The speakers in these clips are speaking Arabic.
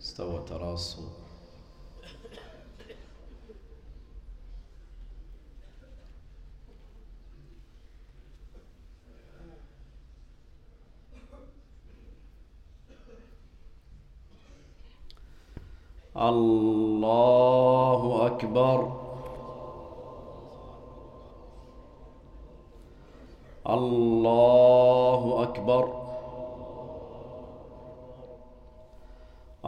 استوى تراصوا الله أكبر. الله أكبر.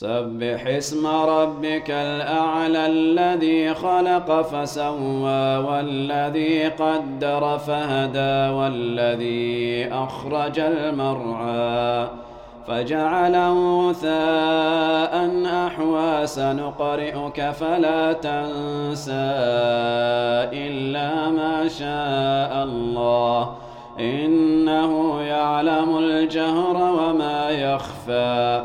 سبح اسم ربك الأعلى الذي خلق فسوى والذي قدر فهدى والذي أخرج المرعى فجعله ثاء أحوى سنقرئك فلا تنسى إلا ما شاء الله إنه يعلم الجهر وما يخفى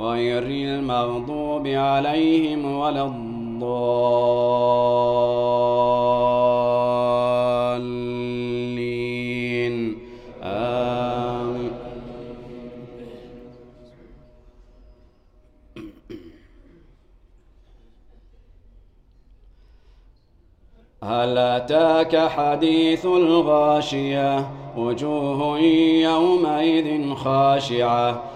غير المغضوب عليهم ولا الضالين. آمين. هل أتاك حديث الغاشية؟ وجوه يومئذ خاشعة.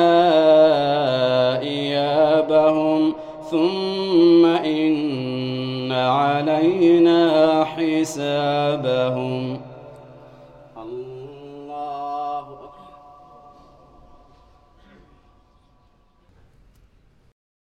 علينا حسابهم